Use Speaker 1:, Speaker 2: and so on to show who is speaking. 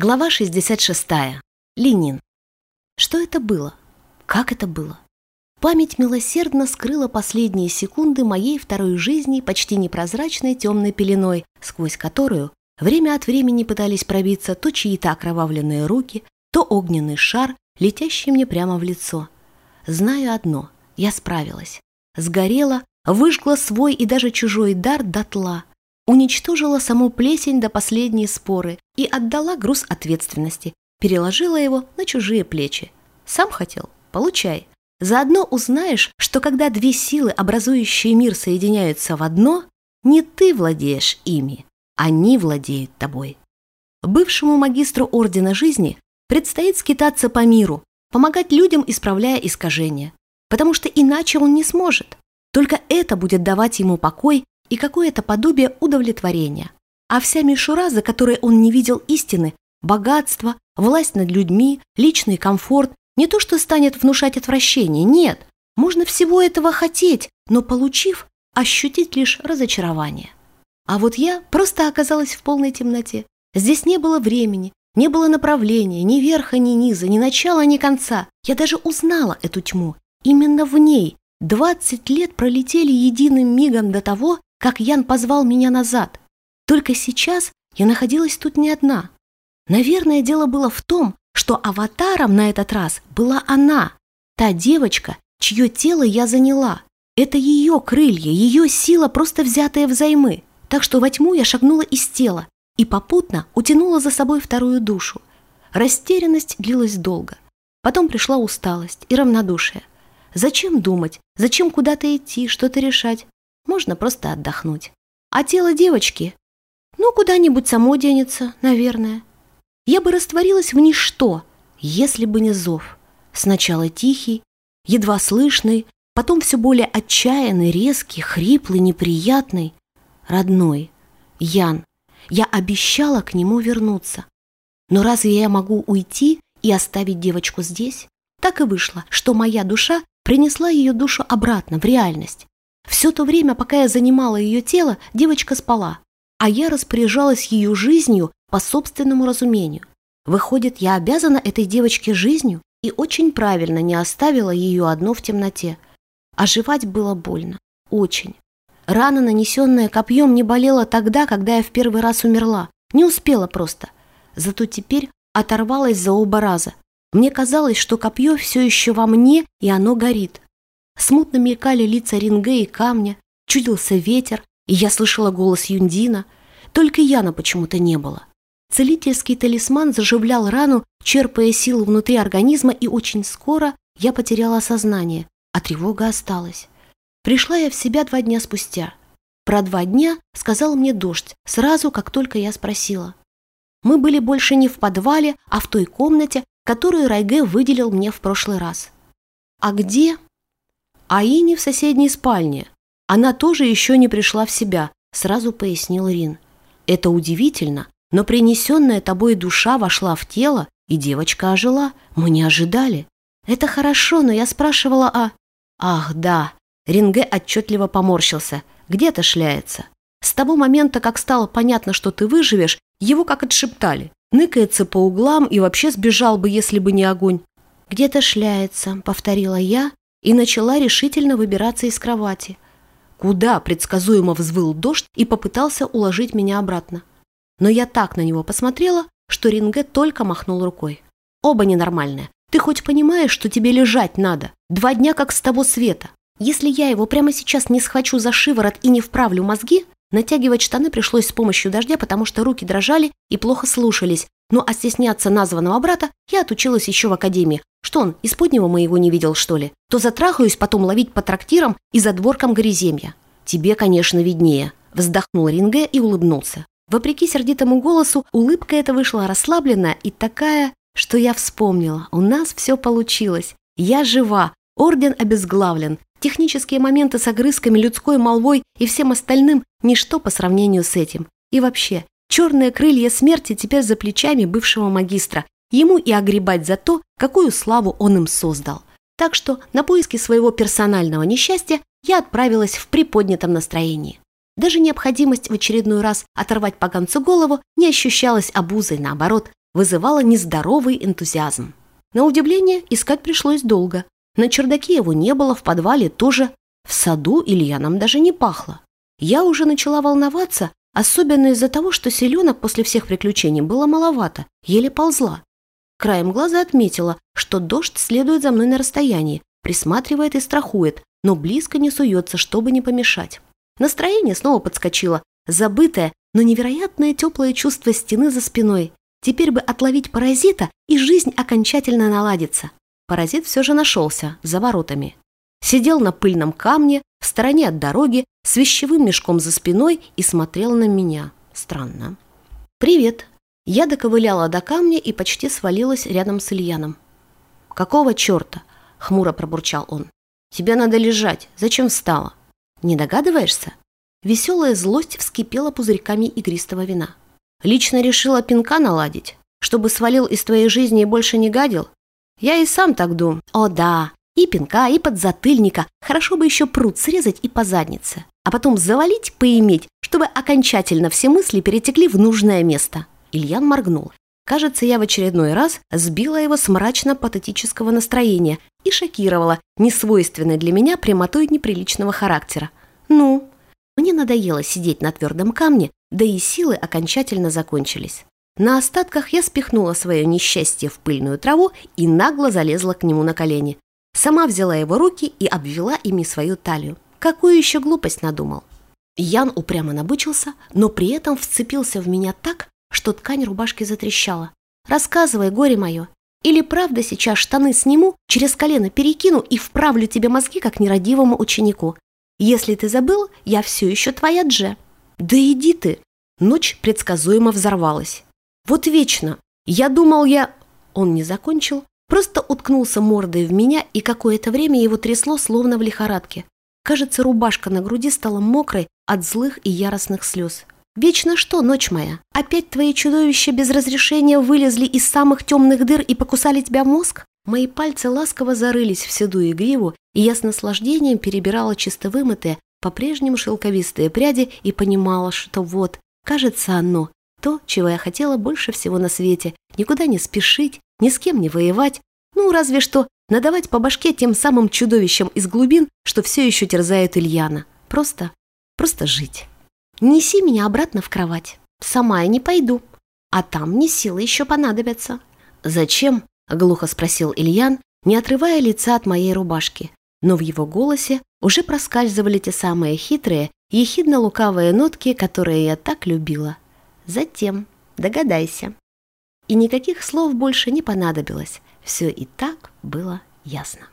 Speaker 1: Глава 66. Ленин. Что это было? Как это было? Память милосердно скрыла последние секунды моей второй жизни почти непрозрачной темной пеленой, сквозь которую время от времени пытались пробиться то чьи-то окровавленные руки, то огненный шар, летящий мне прямо в лицо. Знаю одно – я справилась. Сгорела, выжгла свой и даже чужой дар дотла, уничтожила саму плесень до последней споры и отдала груз ответственности, переложила его на чужие плечи. Сам хотел? Получай. Заодно узнаешь, что когда две силы, образующие мир, соединяются в одно, не ты владеешь ими, они владеют тобой. Бывшему магистру Ордена Жизни предстоит скитаться по миру, помогать людям, исправляя искажения, потому что иначе он не сможет. Только это будет давать ему покой и какое-то подобие удовлетворения. А вся мишура, за которой он не видел истины, богатство, власть над людьми, личный комфорт, не то что станет внушать отвращение, нет. Можно всего этого хотеть, но получив, ощутить лишь разочарование. А вот я просто оказалась в полной темноте. Здесь не было времени, не было направления, ни верха, ни низа, ни начала, ни конца. Я даже узнала эту тьму. Именно в ней 20 лет пролетели единым мигом до того, как Ян позвал меня назад. Только сейчас я находилась тут не одна. Наверное, дело было в том, что аватаром на этот раз была она, та девочка, чье тело я заняла. Это ее крылья, ее сила, просто взятая взаймы. Так что во тьму я шагнула из тела и попутно утянула за собой вторую душу. Растерянность длилась долго. Потом пришла усталость и равнодушие. Зачем думать? Зачем куда-то идти, что-то решать? Можно просто отдохнуть. А тело девочки? Ну, куда-нибудь само денется, наверное. Я бы растворилась в ничто, если бы не зов. Сначала тихий, едва слышный, потом все более отчаянный, резкий, хриплый, неприятный. Родной, Ян, я обещала к нему вернуться. Но разве я могу уйти и оставить девочку здесь? Так и вышло, что моя душа принесла ее душу обратно, в реальность. Все то время, пока я занимала ее тело, девочка спала, а я распоряжалась ее жизнью по собственному разумению. Выходит, я обязана этой девочке жизнью и очень правильно не оставила ее одну в темноте. Оживать было больно. Очень. Рана, нанесенная копьем, не болела тогда, когда я в первый раз умерла. Не успела просто. Зато теперь оторвалась за оба раза. Мне казалось, что копье все еще во мне, и оно горит. Смутно мелькали лица Ринге и камня, чудился ветер, и я слышала голос Юндина. Только Яна почему-то не было. Целительский талисман заживлял рану, черпая силу внутри организма, и очень скоро я потеряла сознание, а тревога осталась. Пришла я в себя два дня спустя. Про два дня сказал мне дождь, сразу, как только я спросила. Мы были больше не в подвале, а в той комнате, которую Райге выделил мне в прошлый раз. А где? А Ини в соседней спальне. Она тоже еще не пришла в себя, сразу пояснил Рин. Это удивительно, но принесенная тобой душа вошла в тело, и девочка ожила. Мы не ожидали. Это хорошо, но я спрашивала о... Ах, да. Ринге отчетливо поморщился. Где-то шляется. С того момента, как стало понятно, что ты выживешь, его как отшептали. Ныкается по углам и вообще сбежал бы, если бы не огонь. «Где-то шляется», — повторила я, и начала решительно выбираться из кровати. Куда предсказуемо взвыл дождь и попытался уложить меня обратно. Но я так на него посмотрела, что Ринге только махнул рукой. «Оба ненормальные. Ты хоть понимаешь, что тебе лежать надо? Два дня как с того света. Если я его прямо сейчас не схвачу за шиворот и не вправлю мозги, натягивать штаны пришлось с помощью дождя, потому что руки дрожали и плохо слушались, ну а стесняться названного брата я отучилась еще в академии. Что он, из поднего моего не видел, что ли? То затрахаюсь потом ловить по трактирам и задворкам гориземья. Тебе, конечно, виднее. Вздохнул Ринге и улыбнулся. Вопреки сердитому голосу, улыбка эта вышла расслабленная и такая, что я вспомнила. У нас все получилось. Я жива, орден обезглавлен. Технические моменты с огрызками, людской молвой и всем остальным – ничто по сравнению с этим. И вообще, Черные крылья смерти теперь за плечами бывшего магистра. Ему и огребать за то, какую славу он им создал. Так что на поиски своего персонального несчастья я отправилась в приподнятом настроении. Даже необходимость в очередной раз оторвать поганцу голову не ощущалась обузой, наоборот, вызывало нездоровый энтузиазм. На удивление, искать пришлось долго. На чердаке его не было, в подвале тоже. В саду Ильяном даже не пахло. Я уже начала волноваться, особенно из-за того, что селенок после всех приключений было маловато, еле ползла. Краем глаза отметила, что дождь следует за мной на расстоянии, присматривает и страхует, но близко не суется, чтобы не помешать. Настроение снова подскочило, забытое, но невероятное теплое чувство стены за спиной. Теперь бы отловить паразита, и жизнь окончательно наладится. Паразит все же нашелся, за воротами. Сидел на пыльном камне, в стороне от дороги, с вещевым мешком за спиной и смотрел на меня. Странно. «Привет». Я доковыляла до камня и почти свалилась рядом с Ильяном. «Какого черта?» — хмуро пробурчал он. «Тебе надо лежать. Зачем встала?» «Не догадываешься?» Веселая злость вскипела пузырьками игристого вина. «Лично решила пинка наладить, чтобы свалил из твоей жизни и больше не гадил? Я и сам так думаю. О да, и пинка, и подзатыльника. Хорошо бы еще пруд срезать и по заднице. А потом завалить, поиметь, чтобы окончательно все мысли перетекли в нужное место. Ильян моргнул. Кажется, я в очередной раз сбила его с мрачно-патетического настроения и шокировала несвойственной для меня прямотой неприличного характера. Ну, мне надоело сидеть на твердом камне, да и силы окончательно закончились. На остатках я спихнула свое несчастье в пыльную траву и нагло залезла к нему на колени. Сама взяла его руки и обвела ими свою талию. Какую еще глупость надумал? Ян упрямо набычился, но при этом вцепился в меня так, что ткань рубашки затрещала. «Рассказывай, горе мое. Или правда сейчас штаны сниму, через колено перекину и вправлю тебе мозги, как нерадивому ученику. Если ты забыл, я все еще твоя Дже». «Да иди ты!» Ночь предсказуемо взорвалась. «Вот вечно! Я думал, я...» Он не закончил, Просто уткнулся мордой в меня, и какое-то время его трясло, словно в лихорадке. Кажется, рубашка на груди стала мокрой от злых и яростных слез. «Вечно что, ночь моя? Опять твои чудовища без разрешения вылезли из самых темных дыр и покусали тебя мозг?» Мои пальцы ласково зарылись в седую гриву, и я с наслаждением перебирала чисто вымытые, по-прежнему шелковистые пряди и понимала, что вот, кажется, оно, то, чего я хотела больше всего на свете, никуда не спешить, ни с кем не воевать, ну, разве что надавать по башке тем самым чудовищам из глубин, что все еще терзают Ильяна. Просто, просто жить. Неси меня обратно в кровать. Сама я не пойду. А там мне силы еще понадобятся. Зачем? Глухо спросил Ильян, не отрывая лица от моей рубашки. Но в его голосе уже проскальзывали те самые хитрые, ехидно-лукавые нотки, которые я так любила. Затем, догадайся. И никаких слов больше не понадобилось. Все и так было ясно.